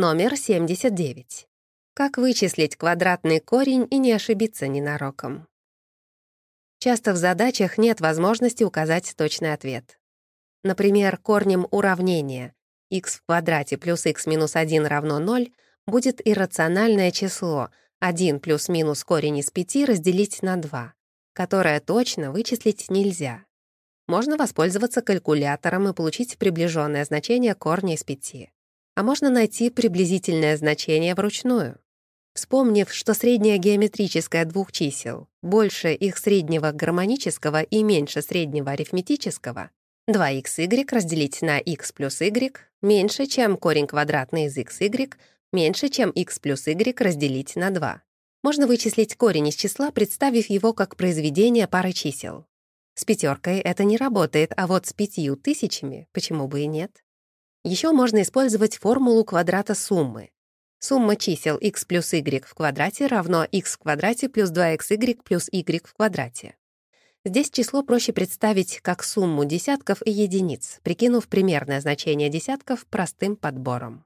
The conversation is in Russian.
Номер 79. Как вычислить квадратный корень и не ошибиться ненароком? Часто в задачах нет возможности указать точный ответ. Например, корнем уравнения x в квадрате плюс x минус 1 равно 0 будет иррациональное число 1 плюс-минус корень из 5 разделить на 2, которое точно вычислить нельзя. Можно воспользоваться калькулятором и получить приближенное значение корня из 5 а можно найти приблизительное значение вручную. Вспомнив, что среднее геометрическое двух чисел больше их среднего гармонического и меньше среднего арифметического, 2xy разделить на x плюс y меньше, чем корень квадратный из xy, меньше, чем x плюс y разделить на 2. Можно вычислить корень из числа, представив его как произведение пары чисел. С пятеркой это не работает, а вот с пятью тысячами почему бы и нет? Еще можно использовать формулу квадрата суммы. Сумма чисел x плюс y в квадрате равно x в квадрате плюс 2xy плюс y в квадрате. Здесь число проще представить как сумму десятков и единиц, прикинув примерное значение десятков простым подбором.